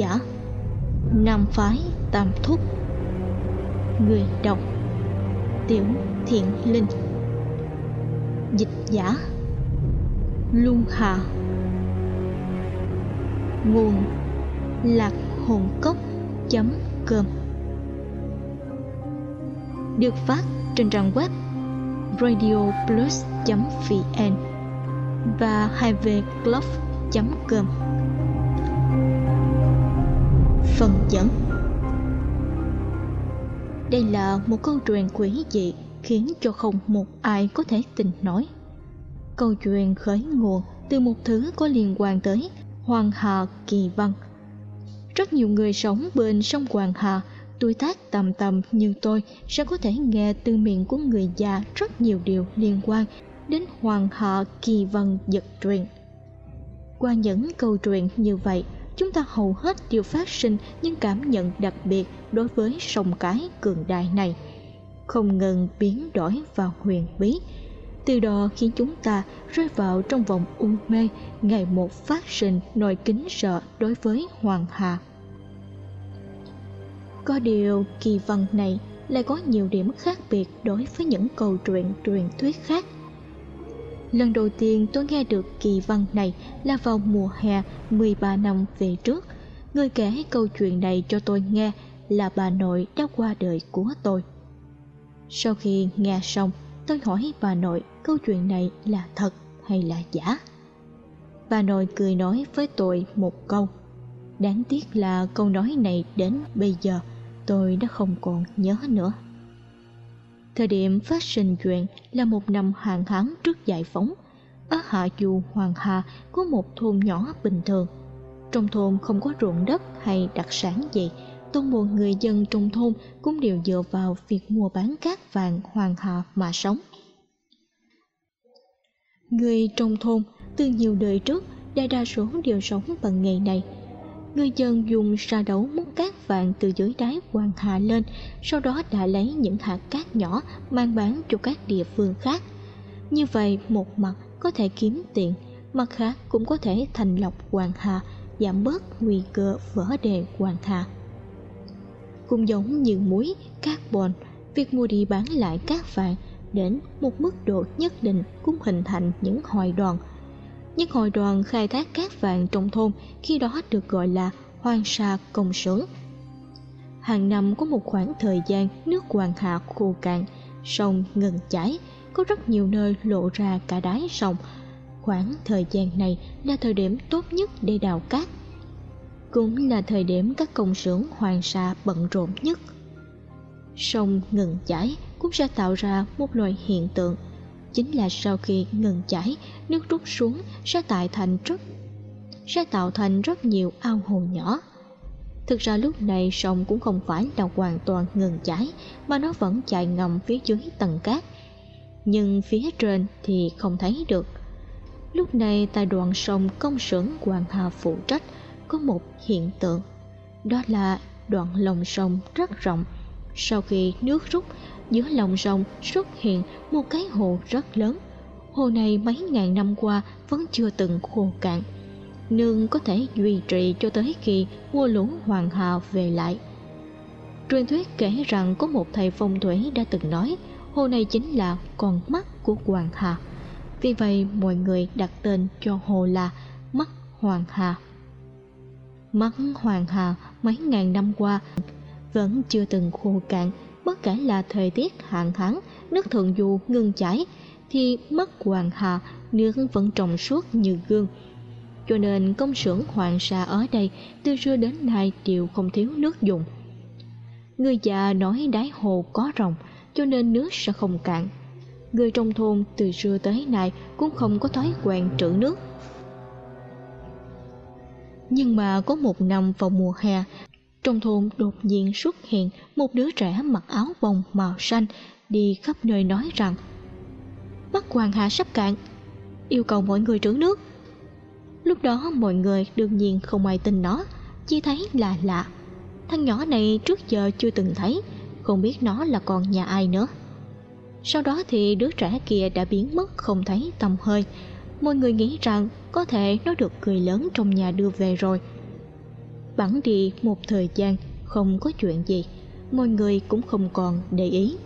giả. Nam phái Tam Thúc. Người đọc Tiểu Thiện Linh. Dịch giả. Luân Hà. Nguồn. Lạc hồn cốc.com Được phát trên trang web radioplus.vn và 2vclub.com Phần dẫn Đây là một câu chuyện quỷ dị khiến cho không một ai có thể tin nổi. Câu chuyện khởi nguồn từ một thứ có liên quan tới Hoàng Hà Kỳ Văn. Rất nhiều người sống bên sông Hoàng Hà tuổi tác tầm tầm như tôi sẽ có thể nghe từ miệng của người già rất nhiều điều liên quan đến Hoàng Hà Kỳ Văn giật truyền. Qua những câu chuyện như vậy, chúng ta hầu hết đều phát sinh những cảm nhận đặc biệt đối với sông cái cường đại này. Không ngừng biến đổi và huyền bí, từ đó khiến chúng ta rơi vào trong vòng u mê, ngày một phát sinh nỗi kính sợ đối với hoàng hà. Có điều kỳ văn này lại có nhiều điểm khác biệt đối với những câu chuyện truyền thuyết khác. Lần đầu tiên tôi nghe được kỳ văn này là vào mùa hè 13 năm về trước. Người kể câu chuyện này cho tôi nghe là bà nội đã qua đời của tôi. Sau khi nghe xong, tôi hỏi bà nội câu chuyện này là thật hay là giả. Bà nội cười nói với tôi một câu. Đáng tiếc là câu nói này đến bây giờ tôi đã không còn nhớ nữa. Thời điểm phát sinh chuyện là một năm hàng hán trước giải phóng. Ở Hạ Du Hoàng Hà có một thôn nhỏ bình thường. Trong thôn không có ruộng đất hay đặc sản gì, toàn bộ người dân trong thôn cũng đều dựa vào việc mua bán cát vàng Hoàng Hà mà sống. Người trong thôn từ nhiều đời trước đại đa số đều sống bằng nghề này – người dân dùng sa đấu múc cát vàng từ dưới đáy hoàng hà lên, sau đó đã lấy những hạt cát nhỏ mang bán cho các địa phương khác. Như vậy, một mặt có thể kiếm tiền, mặt khác cũng có thể thành lọc hoàng hà, giảm bớt nguy cơ vỡ đề hoàng hà. Cũng giống như muối, carbon, việc mua đi bán lại cát vàng đến một mức độ nhất định cũng hình thành những hội đoàn nhưng hội đoàn khai thác cát vàng trong thôn khi đó được gọi là hoang sa công xưởng. Hàng năm có một khoảng thời gian nước Hoàng Hạ khô cạn, sông ngừng chảy, có rất nhiều nơi lộ ra cả đáy sông. Khoảng thời gian này là thời điểm tốt nhất để đào cát. Cũng là thời điểm các công xưởng hoàng sa bận rộn nhất. Sông ngừng chảy cũng sẽ tạo ra một loại hiện tượng chính là sau khi ngừng chảy, nước rút xuống sẽ tạo thành rất, sẽ tạo thành rất nhiều ao hồ nhỏ. Thực ra lúc này sông cũng không phải là hoàn toàn ngừng chảy, mà nó vẫn chạy ngầm phía dưới tầng cát. Nhưng phía trên thì không thấy được. Lúc này tại đoạn sông công xưởng hoàng hà phụ trách, có một hiện tượng. Đó là đoạn lòng sông rất rộng. Sau khi nước rút giữa lòng sông xuất hiện một cái hồ rất lớn. Hồ này mấy ngàn năm qua vẫn chưa từng khô cạn nương có thể duy trì cho tới khi vua lũ hoàng hà về lại. Truyền thuyết kể rằng có một thầy phong thủy đã từng nói, hồ này chính là con mắt của hoàng hà. Vì vậy, mọi người đặt tên cho hồ là mắt hoàng hà. Mắt hoàng hà mấy ngàn năm qua vẫn chưa từng khô cạn bất kể là thời tiết hạn hán, nước thượng du ngưng chảy, thì mắt hoàng hà, nước vẫn trong suốt như gương. Cho nên công xưởng hoàng sa ở đây từ xưa đến nay đều không thiếu nước dùng. Người già nói đáy hồ có rồng, cho nên nước sẽ không cạn. Người trong thôn từ xưa tới nay cũng không có thói quen trữ nước. Nhưng mà có một năm vào mùa hè trong thôn đột nhiên xuất hiện một đứa trẻ mặc áo bông màu xanh, đi khắp nơi nói rằng Bắc hoàng hạ sắp cạn, yêu cầu mọi người trữ nước. Lúc đó mọi người đương nhiên không ai tin nó, chỉ thấy là lạ. Thằng nhỏ này trước giờ chưa từng thấy, không biết nó là con nhà ai nữa. Sau đó thì đứa trẻ kia đã biến mất không thấy tầm hơi. Mọi người nghĩ rằng có thể nó được người lớn trong nhà đưa về rồi bẵng đi một thời gian, không có chuyện gì. Mọi người cũng không còn để ý.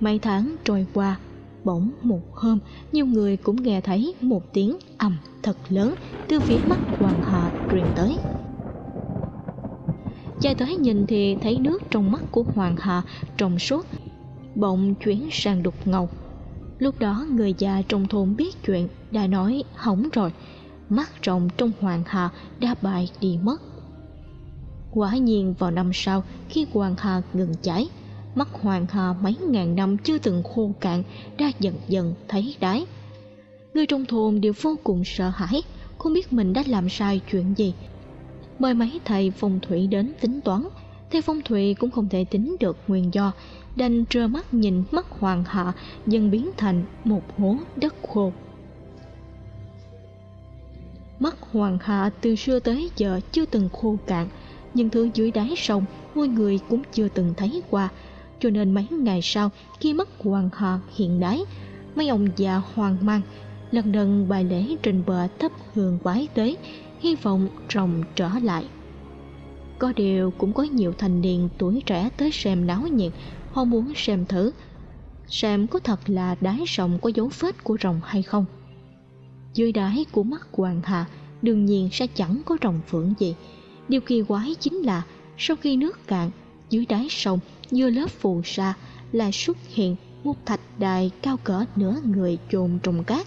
Mấy tháng trôi qua, bỗng một hôm, nhiều người cũng nghe thấy một tiếng ầm thật lớn từ phía mắt hoàng hạ truyền tới. Chạy tới nhìn thì thấy nước trong mắt của hoàng hạ trong suốt, bỗng chuyển sang đục ngầu. Lúc đó người già trong thôn biết chuyện đã nói hỏng rồi. Mắt rộng trong hoàng hạ đã bại đi mất quả nhiên vào năm sau khi hoàng hà ngừng chảy mắt hoàng hà mấy ngàn năm chưa từng khô cạn đã dần dần thấy đáy. Người trong thôn đều vô cùng sợ hãi, không biết mình đã làm sai chuyện gì. Mời mấy thầy phong thủy đến tính toán, thầy phong thủy cũng không thể tính được nguyên do, đành trơ mắt nhìn mắt hoàng hạ dần biến thành một hố đất khô. Mắt hoàng hạ từ xưa tới giờ chưa từng khô cạn nhưng thứ dưới đáy sông, mọi người cũng chưa từng thấy qua. Cho nên mấy ngày sau, khi mắt hoàng họ hiện đáy, mấy ông già hoang mang, lần lần bài lễ trình bờ thấp hương quái tế, hy vọng rồng trở lại. Có điều cũng có nhiều thanh niên tuổi trẻ tới xem náo nhiệt, họ muốn xem thử, xem có thật là đáy sông có dấu vết của rồng hay không. Dưới đáy của mắt hoàng hà, đương nhiên sẽ chẳng có rồng phượng gì điều kỳ quái chính là, sau khi nước cạn, dưới đáy sông, như lớp phù sa lại xuất hiện một thạch đài cao cỡ nửa người chôn trong cát.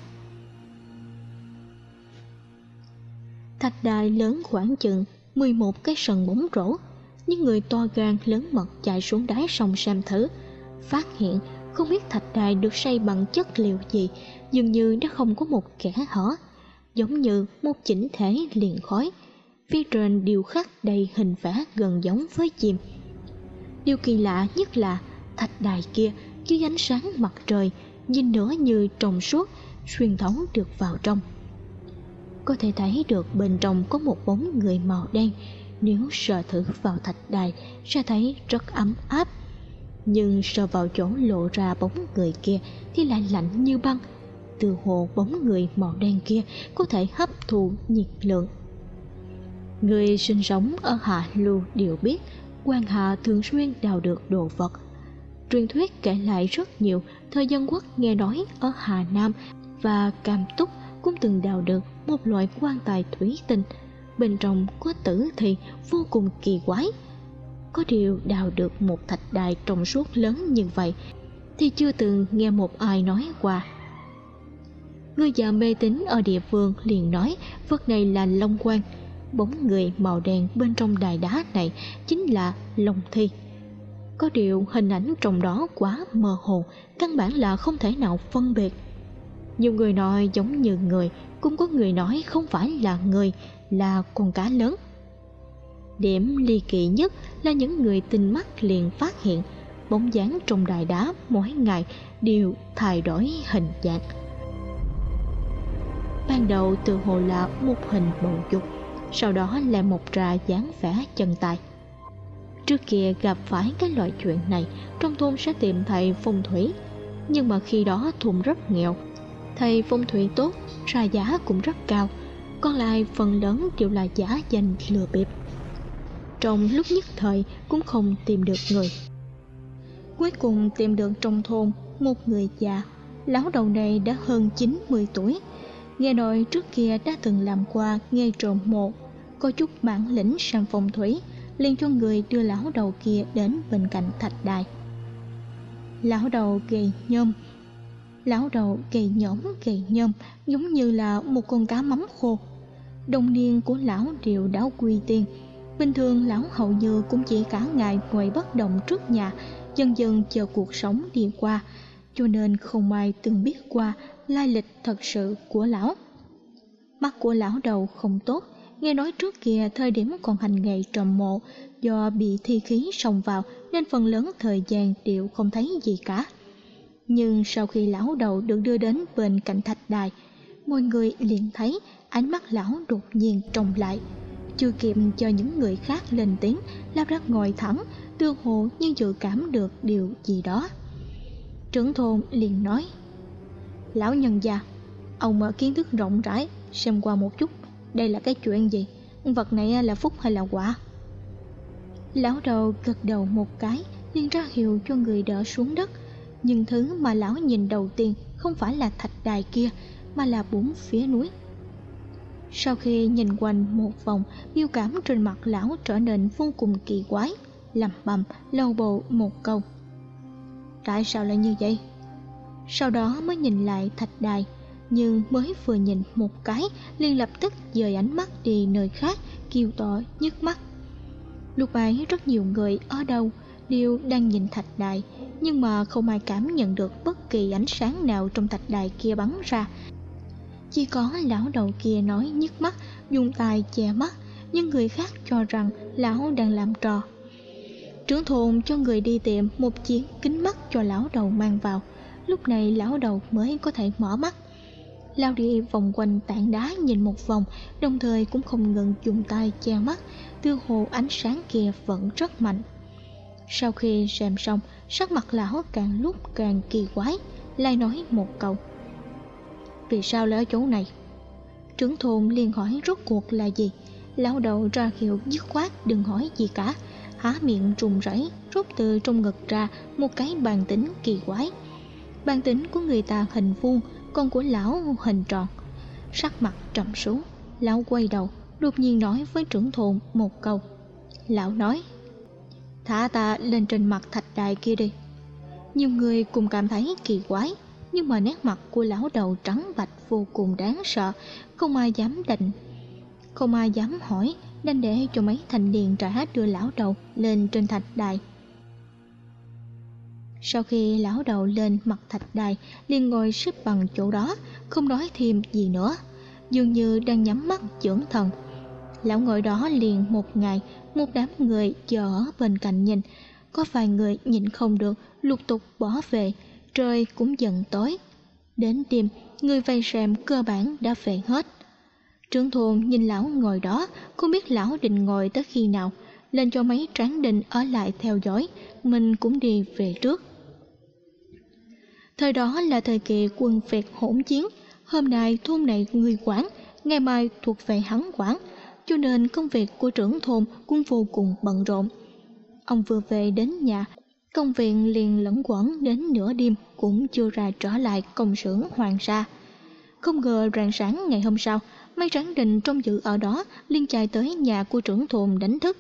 Thạch đài lớn khoảng chừng 11 cái sân bóng rổ, những người to gan lớn mật chạy xuống đáy sông xem thử, phát hiện không biết thạch đài được xây bằng chất liệu gì, dường như nó không có một kẻ hở, giống như một chỉnh thể liền khói phía trên điêu khắc đầy hình vẽ gần giống với chim. Điều kỳ lạ nhất là thạch đài kia dưới ánh sáng mặt trời, nhìn nữa như trong suốt, xuyên thấu được vào trong. Có thể thấy được bên trong có một bóng người màu đen. Nếu sờ thử vào thạch đài sẽ thấy rất ấm áp. Nhưng sờ vào chỗ lộ ra bóng người kia thì lại lạnh như băng. Từ hồ bóng người màu đen kia có thể hấp thụ nhiệt lượng người sinh sống ở hạ lưu đều biết, quan hạ thường xuyên đào được đồ vật. Truyền thuyết kể lại rất nhiều, thời dân quốc nghe nói ở hà nam và cam túc cũng từng đào được một loại quan tài thủy tinh. Bên trong có tử thì vô cùng kỳ quái. Có điều đào được một thạch đài trong suốt lớn như vậy thì chưa từng nghe một ai nói qua. Người già mê tín ở địa phương liền nói, vật này là long quan bóng người màu đen bên trong đài đá này chính là long thi. Có điều hình ảnh trong đó quá mơ hồ, căn bản là không thể nào phân biệt. Nhiều người nói giống như người, cũng có người nói không phải là người, là con cá lớn. Điểm ly kỳ nhất là những người tinh mắt liền phát hiện, bóng dáng trong đài đá mỗi ngày đều thay đổi hình dạng. Ban đầu từ hồ là một hình bầu dục sau đó lại một ra dáng vẻ chân tay trước kia gặp phải cái loại chuyện này, trong thôn sẽ tìm thầy phong thủy, nhưng mà khi đó thôn rất nghèo. Thầy phong thủy tốt, ra giá cũng rất cao, còn lại phần lớn đều là giả danh lừa bịp. Trong lúc nhất thời cũng không tìm được người. Cuối cùng tìm được trong thôn một người già, lão đầu này đã hơn 90 tuổi nghe nói trước kia đã từng làm qua nghề trộm mộ có chút bản lĩnh sang phong thủy, liền cho người đưa lão đầu kia đến bên cạnh thạch đài. Lão đầu gầy nhôm, lão đầu gầy nhõm gầy nhôm, giống như là một con cá mắm khô. Đồng niên của lão đều đã quy tiên, bình thường lão hầu như cũng chỉ cả ngày ngồi bất động trước nhà, dần dần chờ cuộc sống đi qua cho nên không ai từng biết qua lai lịch thật sự của lão. Mắt của lão đầu không tốt, nghe nói trước kia thời điểm còn hành nghề trầm mộ, do bị thi khí xông vào nên phần lớn thời gian đều không thấy gì cả. Nhưng sau khi lão đầu được đưa đến bên cạnh thạch đài, mọi người liền thấy ánh mắt lão đột nhiên trông lại. Chưa kịp cho những người khác lên tiếng lắp ráp ngồi thẳng tương hồ như dự cảm được điều gì đó trưởng thôn liền nói, lão nhân già ông mở kiến thức rộng rãi, xem qua một chút, đây là cái chuyện gì? Vật này là phúc hay là quả? Lão đầu gật đầu một cái liền ra hiệu cho người đỡ xuống đất. Nhưng thứ mà lão nhìn đầu tiên không phải là thạch đài kia, mà là bốn phía núi. Sau khi nhìn quanh một vòng, biểu cảm trên mặt lão trở nên vô cùng kỳ quái lẩm bẩm lâu bầu một câu tại sao lại như vậy? Sau đó mới nhìn lại thạch đài, nhưng mới vừa nhìn một cái, liền lập tức dời ánh mắt đi nơi khác, kêu to, nhức mắt. Lúc ấy rất nhiều người ở đâu đều đang nhìn thạch đài, nhưng mà không ai cảm nhận được bất kỳ ánh sáng nào trong thạch đài kia bắn ra. Chỉ có lão đầu kia nói nhức mắt, dùng tay che mắt, nhưng người khác cho rằng lão đang làm trò trưởng thôn cho người đi tìm một chiếc kính mắt cho lão đầu mang vào. Lúc này lão đầu mới có thể mở mắt. Lao đi vòng quanh tảng đá nhìn một vòng, đồng thời cũng không ngừng dùng tay che mắt. Tư hồ ánh sáng kia vẫn rất mạnh. Sau khi xem xong, sắc mặt lão càng lúc càng kỳ quái, lại nói một câu. Vì sao lại ở chỗ này? Trưởng thôn liền hỏi rốt cuộc là gì? Lão đầu ra hiệu dứt khoát đừng hỏi gì cả há miệng trùng rẫy, rút từ trong ngực ra một cái bàn tính kỳ quái. Bàn tính của người ta hình vuông, còn của lão hình tròn. Sắc mặt trầm xuống, lão quay đầu, đột nhiên nói với trưởng thôn một câu. Lão nói, thả ta lên trên mặt thạch đài kia đi. Nhiều người cùng cảm thấy kỳ quái, nhưng mà nét mặt của lão đầu trắng bạch vô cùng đáng sợ, không ai dám định không ai dám hỏi nên để cho mấy thành niên trả đưa lão đầu lên trên thạch đài. Sau khi lão đầu lên mặt thạch đài, liền ngồi xếp bằng chỗ đó, không nói thêm gì nữa. Dường như đang nhắm mắt dưỡng thần. Lão ngồi đó liền một ngày, một đám người chờ ở bên cạnh nhìn. Có vài người nhìn không được, lục tục bỏ về, trời cũng dần tối. Đến đêm, người vây xem cơ bản đã về hết trưởng thôn nhìn lão ngồi đó, không biết lão định ngồi tới khi nào, lên cho mấy tráng đình ở lại theo dõi, mình cũng đi về trước. Thời đó là thời kỳ quân việt hỗn chiến, hôm nay thôn này người quản ngày mai thuộc về hắn quản, cho nên công việc của trưởng thôn cũng vô cùng bận rộn. Ông vừa về đến nhà, công việc liền lẫn quẩn đến nửa đêm cũng chưa ra trở lại công xưởng hoàng sa. Không ngờ rạng sáng ngày hôm sau mấy tráng đình trong dự ở đó, liên chạy tới nhà của trưởng thôn đánh thức.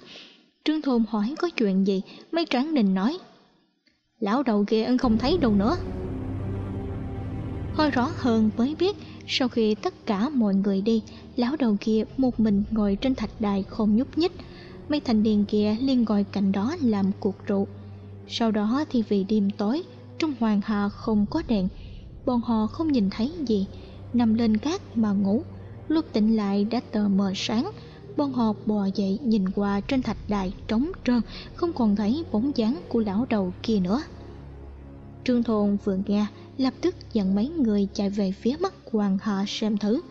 Trương thôn hỏi có chuyện gì mấy tráng đình nói. Lão đầu kia ân không thấy đâu nữa. Hơi rõ hơn mới biết, sau khi tất cả mọi người đi, lão đầu kia một mình ngồi trên thạch đài không nhúc nhích. Mấy thành niên kia liên ngồi cạnh đó làm cuộc rượu. Sau đó thì vì đêm tối, trong hoàng hà không có đèn, bọn họ không nhìn thấy gì, nằm lên cát mà ngủ lúc tỉnh lại đã tờ mờ sáng, bọn họ bò dậy nhìn qua trên thạch đài trống trơn, không còn thấy bóng dáng của lão đầu kia nữa. Trương thôn vừa nghe, lập tức dẫn mấy người chạy về phía mắt hoàng hạ xem thử.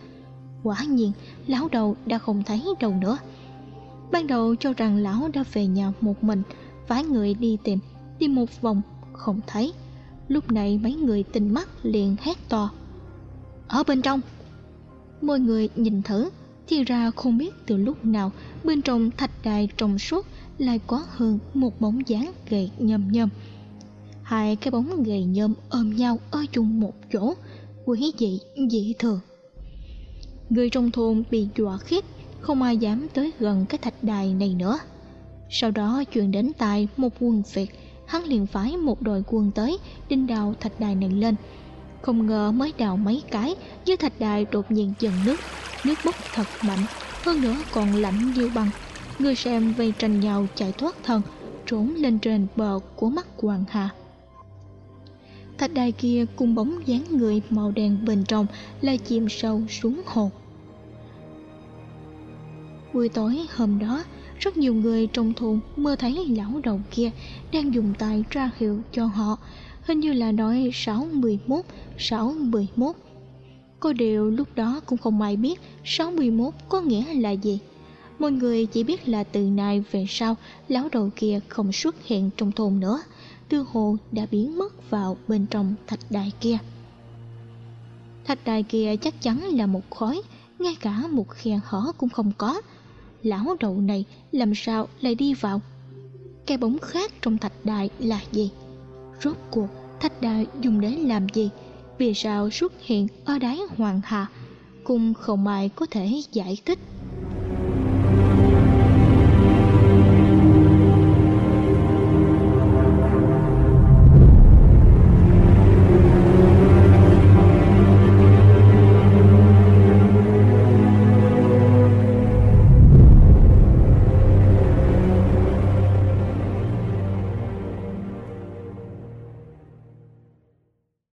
Quả nhiên, lão đầu đã không thấy đâu nữa. Ban đầu cho rằng lão đã về nhà một mình, phái người đi tìm, đi một vòng, không thấy. Lúc này mấy người tinh mắt liền hét to. Ở bên trong! Mọi người nhìn thử, thì ra không biết từ lúc nào bên trong thạch đài trong suốt lại có hơn một bóng dáng gầy nhầm nhầm hai cái bóng gầy nhôm ôm nhau ở chung một chỗ quý dị dị thường. Người trong thôn bị dọa khiếp, không ai dám tới gần cái thạch đài này nữa. Sau đó chuyện đến tai một quân việt hắn liền phái một đội quân tới đinh đào thạch đài này lên không ngờ mới đào mấy cái, dưới thạch đài đột nhiên dần nước. Nước bốc thật mạnh, hơn nữa còn lạnh như băng. Người xem vây tranh nhau chạy thoát thân, trốn lên trên bờ của mắt hoàng hà. Thạch đài kia cùng bóng dáng người màu đen bên trong là chìm sâu xuống hồ. Buổi tối hôm đó, rất nhiều người trong thôn mơ thấy lão đầu kia đang dùng tay ra hiệu cho họ hình như là nói sáu mười mốt, sáu mười mốt. Có điều lúc đó cũng không ai biết sáu mươi mốt có nghĩa là gì. Mọi người chỉ biết là từ nay về sau, lão đầu kia không xuất hiện trong thôn nữa. Tư hồ đã biến mất vào bên trong thạch đài kia. Thạch đài kia chắc chắn là một khói, ngay cả một khe hở cũng không có. Lão đầu này làm sao lại đi vào? Cái bóng khác trong thạch đài là gì? Rốt cuộc thạch đà dùng để làm gì? Vì sao xuất hiện ở đáy hoàng hà? Cung không ai có thể giải thích.